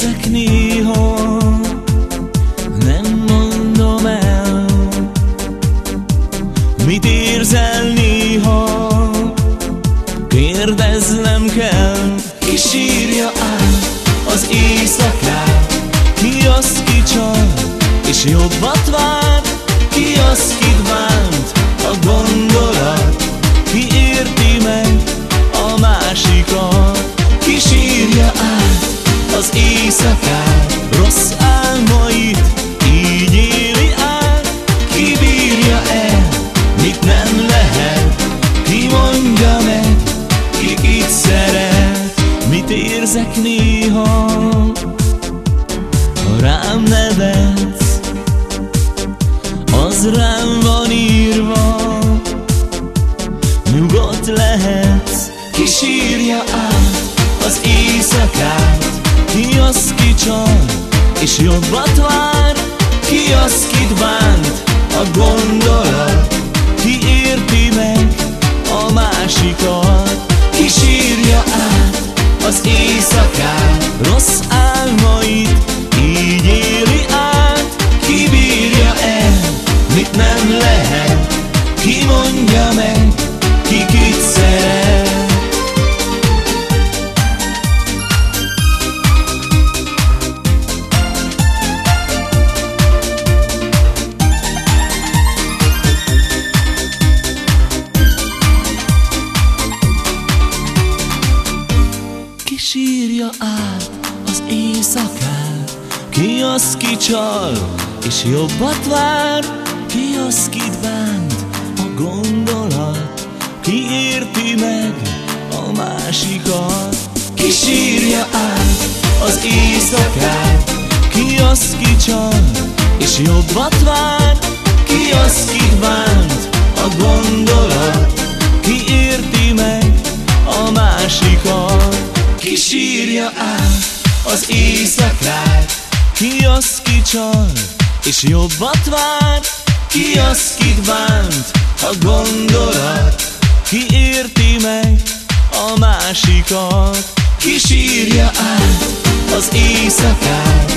érzek néha Nem mondom el. Mit érzel néha? Kérdeznem kell. És írja át az éjszakát. Ki az ki csal És jobbat vár? Ki az kit vár? Át az éjszakát Ki az, ki csal, és jobbat vár Ki az, kit bánt a gondolat Ki érti meg a másikat. Ki sírja át az éjszakát Rossz álmait így éli át. Ki bírja el, mit nem lehet Ki mondja meg, ki kit szeret át az éjszakát Ki az, ki csal, és jobbat vár? Ki az, kit bánt a gondolat? Ki érti meg a másikat? Ki sírja át az éjszakát? Ki az, ki csal, és jobbat vár? Ki az, kit bánt a gondolat sírja át az éjszakát Ki az, ki csal, és jobbat vár? Ki az, kit bánt a gondolat? Ki érti meg a másikat? Ki sírja át az éjszakát